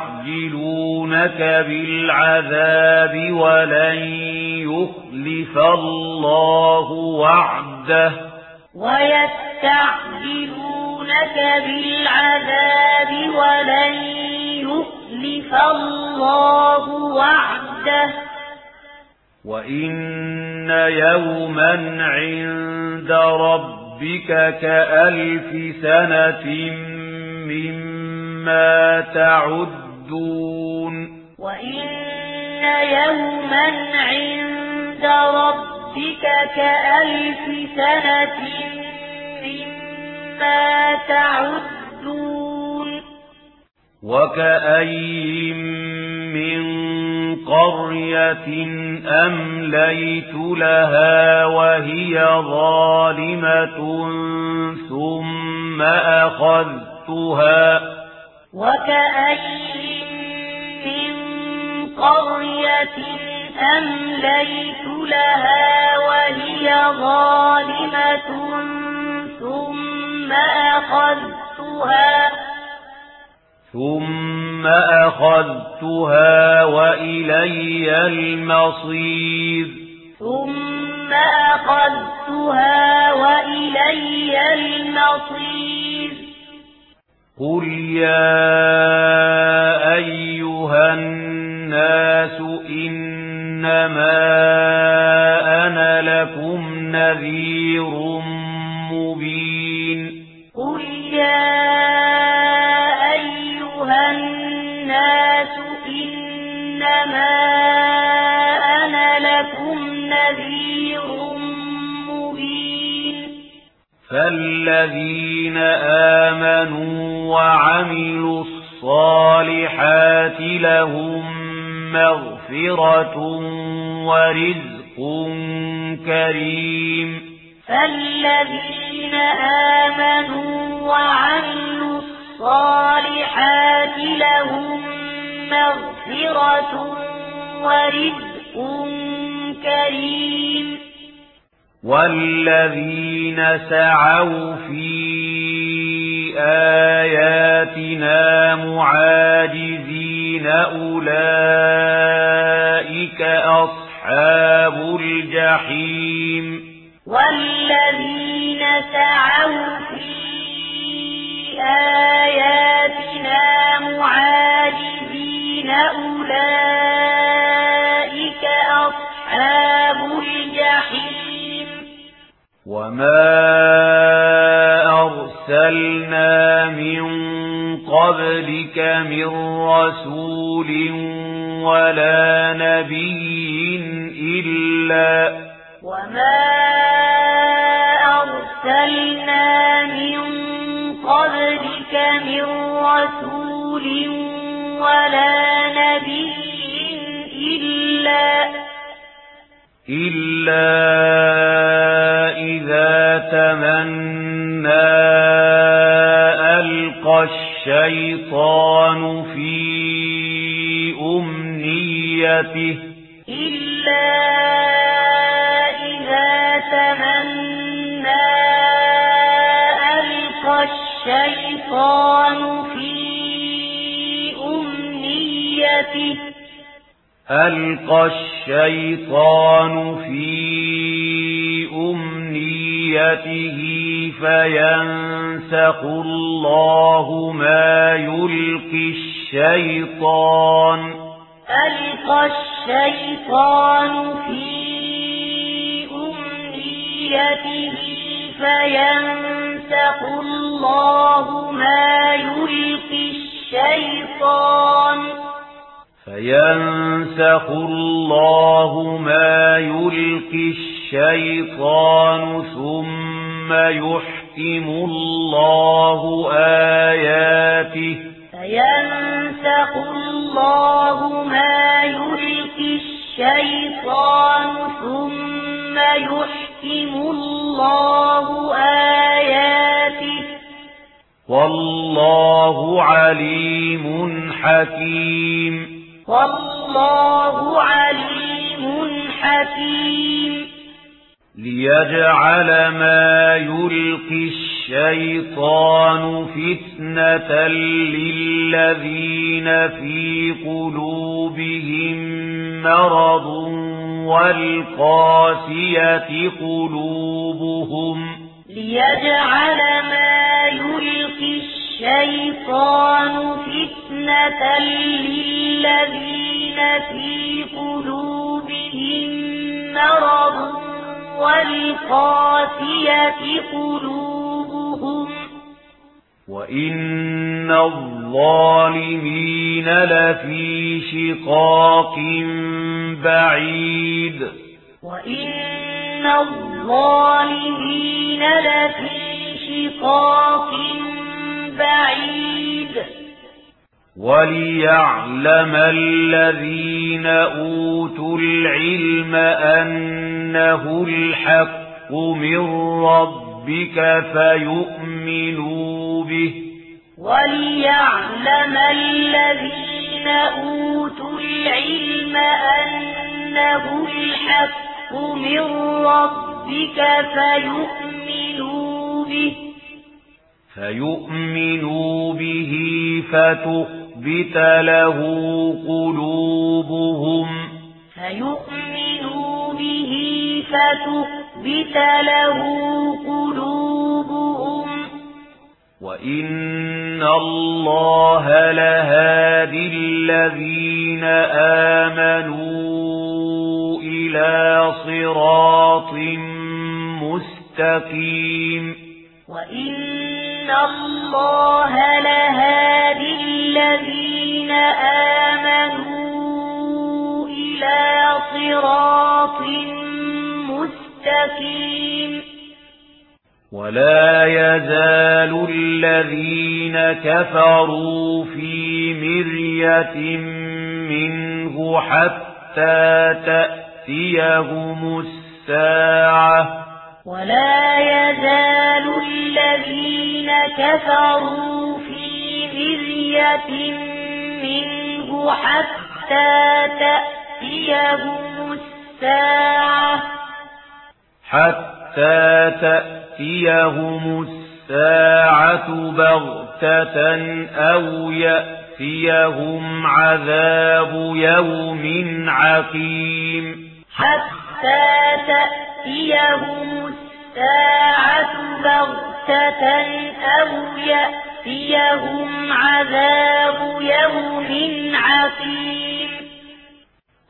ويستعجلونك بالعذاب ولن يخلف الله وعده ويستعجلونك بالعذاب ولن يخلف الله وعده وإن يوما عند ربك كألف سنة مما مَا تَعُدُّونَ وَإِنَّ يَوْمًا عِندَ رَبِّكَ كَأَلْفِ سَنَةٍ مِّمَّا تَعُدُّونَ وَكَأَيِّن مِّن قَرْيَةٍ أَمْلَيْتُ لَهَا وَهِيَ ظَالِمَةٌ ثُمَّ أَخَذْتُهَا وكأي من قرية أمليت لها وهي ظالمة ثم أخذتها وإلي المصير ثم أخذتها وإلي المصير قل يا أيها الناس إنما أنا لكم نذير مبين قل يا أيها الناس إنما أنا لكم نذير مبين فالذي الذين آمنوا وعملوا الصالحات لهم مغفرة ورزق كريم. فالذين آمنوا وعملوا الصالحات لهم مغفرة ورزق كريم. والذين سعوا في بِآيَاتِنَا مُعَاجِزِينَ أُولَئِكَ أَصْحَابُ الْجَحِيمِ وَالَّذِينَ سَعَوْا آيَاتِنَا مُعَاجِزِينَ أُولَئِكَ أَصْحَابُ الْجَحِيمِ وَمَا أَرْسَلْنَا مِن قَبْلِكَ مِن رَّسُولٍ وَلَا نَبِيٍّ إِلَّا وَمَا أَرْسَلْنَا مِن قَبْلِكَ مِن رَّسُولٍ وَلَا نَبِيٍّ إِلَّا إِلَّا إِذَا تَمَنَّى ألقى الشيطان في أمنيته. إلا إذا تمنى ألقى الشيطان في أمنيته. ألقى الشيطان في خشيته فينسخ الله ما يلقي الشيطان ألقى الشيطان في أمنيته فينسخ الله ما يلقي الشيطان فينسخ الله ما يلقي الشيطان يوم يحكم الله آياته. فينسخ الله ما يلقي الشيطان ثم يحكم الله آياته. والله عليم حكيم. والله عليم حكيم. ليجعل ما يلقي الشيطان فتنة للذين في قلوبهم مرض والقاسية قلوبهم ليجعل ما يلقي الشيطان فتنة للذين في قلوبهم مرض والقاسية قلوبهم وإن الظالمين لفي شقاق بعيد وإن الظالمين لفي شقاق بعيد وَلِيَعْلَمَ الَّذِينَ أُوتُوا الْعِلْمَ أَنَّهُ الْحَقُّ مِنْ رَبِّكَ فَيُؤْمِنُوا بِهِ وَلِيَعْلَمَ الَّذِينَ أُوتُوا الْعِلْمَ أَنَّهُ الْحَقُّ مِنْ رَبِّكَ فَيُؤْمِنُوا بِهِ فَيُؤْمِنُوا بِهِ فَتُؤْمِنُوا تثبت لَهُ قُلُوبُهُمْ. فَيُؤْمِنُوا بِهِ فتثبت لَهُ قُلُوبُهُمْ. وَإِنَّ اللَّهَ لَهَادِ الَّذِينَ آمَنُوا إِلَى صِرَاطٍ مُسْتَقِيمٍ. وَإِنَّ اللَّهَ لَهَادِ الذين آمنوا إلى صراط مستقيم. ولا يزال الذين كفروا في مرية منه حتى تأتيهم الساعة. ولا يزال الذين كفروا جزية منه حتى تأتيهم الساعة. حتى تأتيهم الساعة بغتة أو يأتيهم عذاب يوم عقيم. حتى تأتيهم الساعة بغتة أو يأتيهم يأتيهم عذاب يوم عقيم